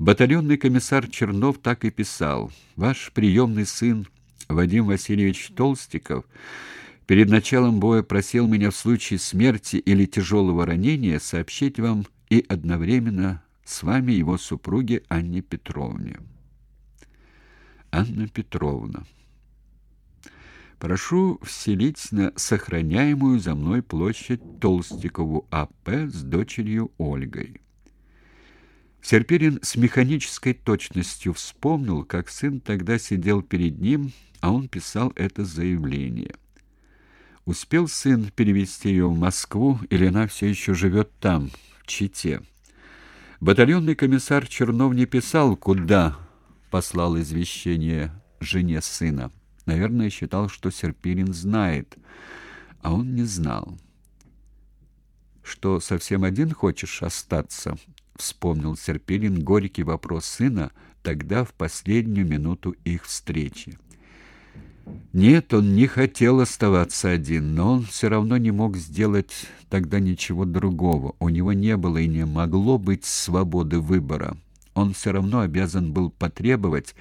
Батальонный комиссар Чернов так и писал: "Ваш приемный сын Вадим Васильевич Толстиков перед началом боя просил меня в случае смерти или тяжелого ранения сообщить вам и одновременно с вами его супруге Анне Петровне". Анна Петровна Прошу вселить на сохраняемую за мной площадь Толстикову А.П. с дочерью Ольгой. Серпирин с механической точностью вспомнил, как сын тогда сидел перед ним, а он писал это заявление. Успел сын перевести ее в Москву, или она все еще живет там, в Чите? Батальонный комиссар Чернов не писал, куда послал извещение жене сына. Наверное, считал, что Серпирин знает, а он не знал. Что совсем один хочешь остаться? Вспомнил Серпирин горький вопрос сына тогда в последнюю минуту их встречи. Нет, он не хотел оставаться один, но он все равно не мог сделать тогда ничего другого. У него не было и не могло быть свободы выбора. Он все равно обязан был потребовать,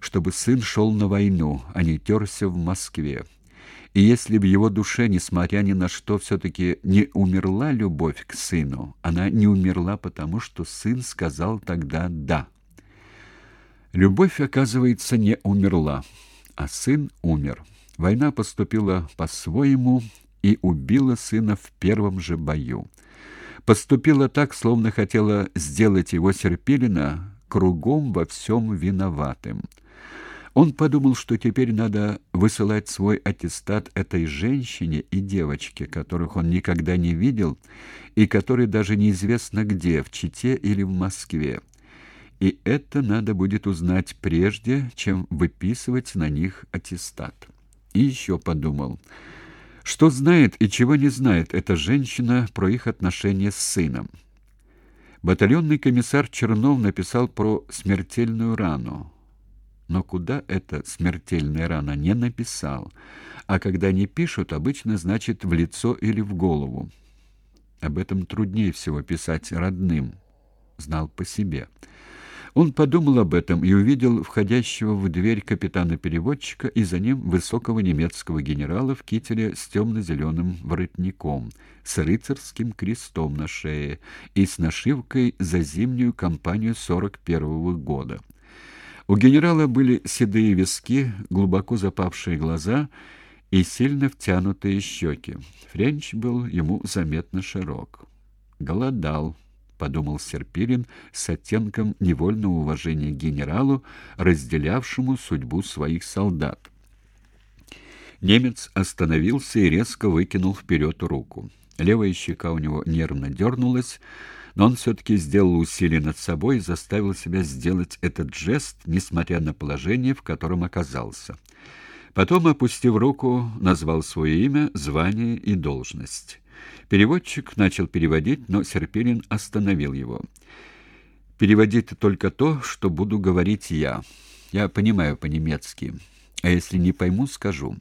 чтобы сын шел на войну, а не терся в Москве. И если в его душе, несмотря ни на что, все-таки не умерла любовь к сыну, она не умерла потому, что сын сказал тогда «да». Любовь, оказывается, не умерла, а сын умер. Война поступила по-своему и убила сына в первом же бою. Поступила так, словно хотела сделать его Серпилина кругом во всем виноватым. Он подумал, что теперь надо высылать свой аттестат этой женщине и девочке, которых он никогда не видел и которые даже неизвестно где, в Чите или в Москве. И это надо будет узнать прежде, чем выписывать на них аттестат. И еще подумал, что знает и чего не знает эта женщина про их отношения с сыном. Батальонный комиссар Чернов написал про смертельную рану но куда эта смертельная рана не написал, а когда не пишут, обычно значит в лицо или в голову. Об этом труднее всего писать родным, знал по себе. Он подумал об этом и увидел входящего в дверь капитана-переводчика и за ним высокого немецкого генерала в кителе с темно-зеленым воротником, с рыцарским крестом на шее и с нашивкой за зимнюю кампанию 41 -го года. У генерала были седые виски, глубоко запавшие глаза и сильно втянутые щеки. Френч был ему заметно широк. «Голодал», — подумал Серпирин с оттенком невольного уважения к генералу, разделявшему судьбу своих солдат. Немец остановился и резко выкинул вперед руку. Левая щека у него нервно дернулась, но он все-таки сделал усилие над собой и заставил себя сделать этот жест, несмотря на положение, в котором оказался. Потом, опустив руку, назвал свое имя, звание и должность. Переводчик начал переводить, но Серпилин остановил его. «Переводить только то, что буду говорить я. Я понимаю по-немецки. А если не пойму, скажу.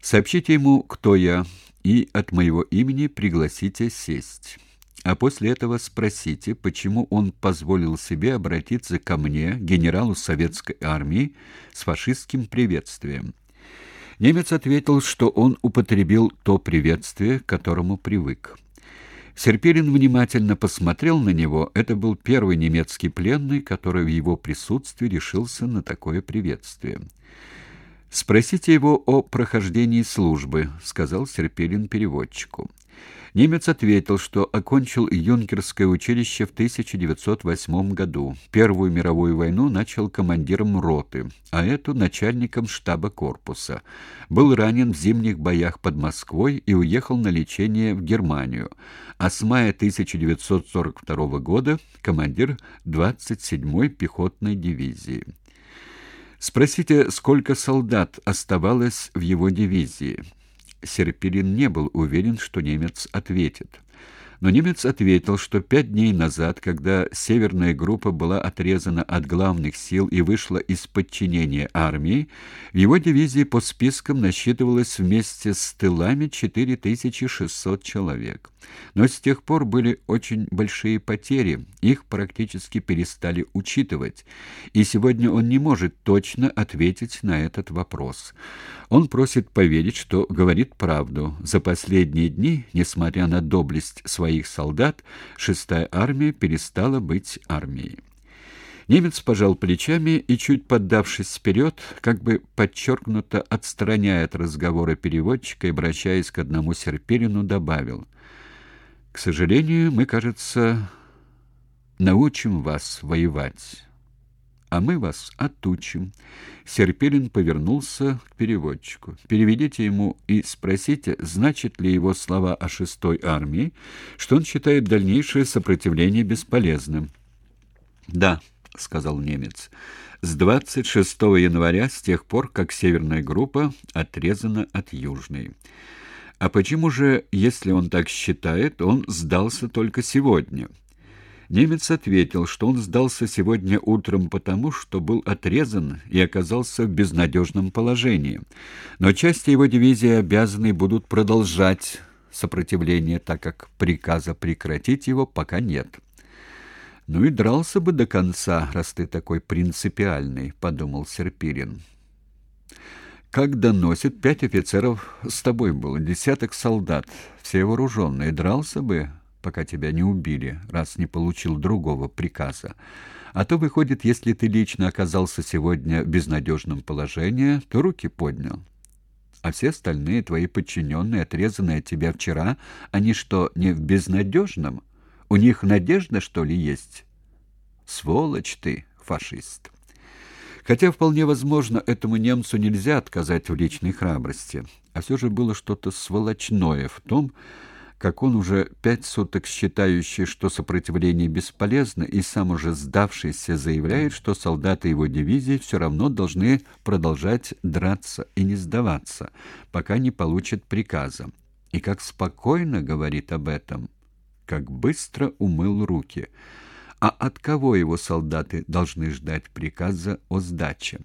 Сообщите ему, кто я, и от моего имени пригласите сесть» а после этого спросите, почему он позволил себе обратиться ко мне, генералу советской армии, с фашистским приветствием. Немец ответил, что он употребил то приветствие, к которому привык. Серпирин внимательно посмотрел на него. Это был первый немецкий пленный, который в его присутствии решился на такое приветствие. Спросите его о прохождении службы, сказал Серпирин переводчику. Немец ответил, что окончил юнкерское училище в 1908 году. Первую мировую войну начал командиром роты, а эту начальником штаба корпуса. Был ранен в зимних боях под Москвой и уехал на лечение в Германию. А с мая 1942 года командир 27-й пехотной дивизии. Спросите, сколько солдат оставалось в его дивизии. Серпилин не был уверен, что немец ответит. Но немец ответил, что пять дней назад, когда северная группа была отрезана от главных сил и вышла из подчинения армии, в его дивизии по спискам насчитывалось вместе с тылами 4600 человек. Но с тех пор были очень большие потери, их практически перестали учитывать, и сегодня он не может точно ответить на этот вопрос. Он просит поверить, что говорит правду. За последние дни, несмотря на доблесть своих солдат, шестая армия перестала быть армией. Немец пожал плечами и, чуть поддавшись вперед, как бы подчеркнуто отстраняя от разговора переводчика и обращаясь к одному Серпилину, добавил — к сожалению, мы, кажется, научим вас воевать, а мы вас отучим. Серпилин повернулся к переводчику. Переведите ему и спросите, значит ли его слова о шестой армии, что он считает дальнейшее сопротивление бесполезным. Да, сказал немец. С 26 января, с тех пор, как северная группа отрезана от южной. А почему же, если он так считает, он сдался только сегодня? Немец ответил, что он сдался сегодня утром потому, что был отрезан и оказался в безнадежном положении. Но части его дивизии обязаны будут продолжать сопротивление, так как приказа прекратить его пока нет. Ну и дрался бы до конца, раз ты такой принципиальный, подумал Серпирин. Как доносит, пять офицеров с тобой было, десяток солдат, все вооруженные. Дрался бы, пока тебя не убили, раз не получил другого приказа. А то, выходит, если ты лично оказался сегодня в безнадежном положении, то руки поднял. А все остальные твои подчиненные, отрезанные от тебя вчера, они что, не в безнадежном? У них надежда, что ли, есть? Сволочь ты, фашист!» Хотя вполне возможно, этому немцу нельзя отказать в личной храбрости, а все же было что-то сволочное в том, как он уже пять суток считающий, что сопротивление бесполезно, и сам уже сдавшийся заявляет, что солдаты его дивизии все равно должны продолжать драться и не сдаваться, пока не получат приказа. И как спокойно говорит об этом, как быстро умыл руки – а от кого его солдаты должны ждать приказа о сдаче?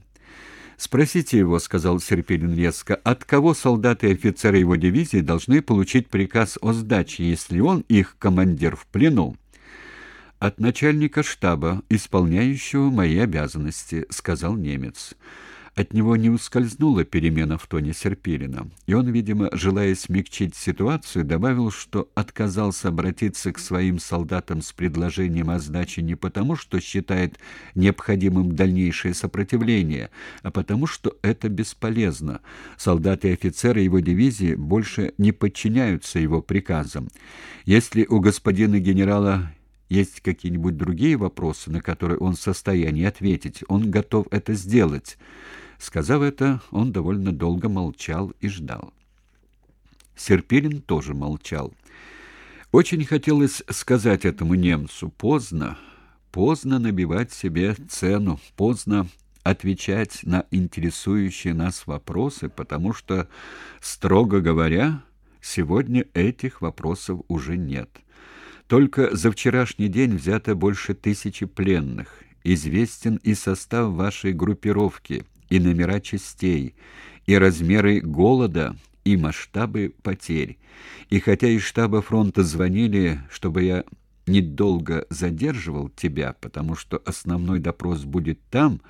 Спросите его, сказал Серпилин резко, от кого солдаты и офицеры его дивизии должны получить приказ о сдаче, если он их командир в плену? От начальника штаба, исполняющего мои обязанности, сказал немец. От него не ускользнула перемена в тоне Серпилина, и он, видимо, желая смягчить ситуацию, добавил, что отказался обратиться к своим солдатам с предложением о сдаче не потому, что считает необходимым дальнейшее сопротивление, а потому, что это бесполезно. Солдаты и офицеры его дивизии больше не подчиняются его приказам. Если у господина генерала есть какие-нибудь другие вопросы, на которые он в состоянии ответить, он готов это сделать. Сказав это, он довольно долго молчал и ждал. Серпирин тоже молчал. Очень хотелось сказать этому немцу поздно, поздно набивать себе цену, поздно отвечать на интересующие нас вопросы, потому что, строго говоря, сегодня этих вопросов уже нет. Только за вчерашний день взято больше тысячи пленных. Известен и состав вашей группировки – и номера частей, и размеры голода, и масштабы потерь. И хотя из штаба фронта звонили, чтобы я недолго задерживал тебя, потому что основной допрос будет там,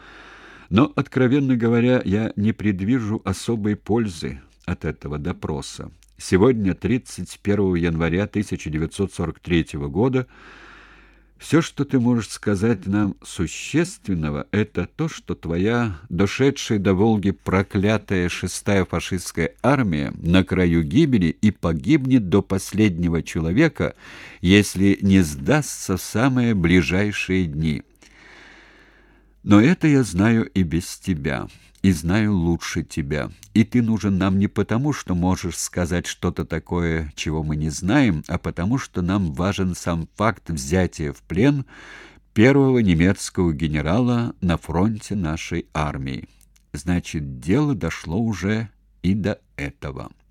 но, откровенно говоря, я не предвижу особой пользы от этого допроса. Сегодня, 31 января 1943 года, все, что ты можешь сказать нам существенного, это то, что твоя дошедшая до Волги проклятая шестая фашистская армия на краю гибели и погибнет до последнего человека, если не сдастся в самые ближайшие дни. Но это я знаю и без тебя, и знаю лучше тебя. И ты нужен нам не потому, что можешь сказать что-то такое, чего мы не знаем, а потому, что нам важен сам факт взятия в плен первого немецкого генерала на фронте нашей армии. Значит, дело дошло уже и до этого.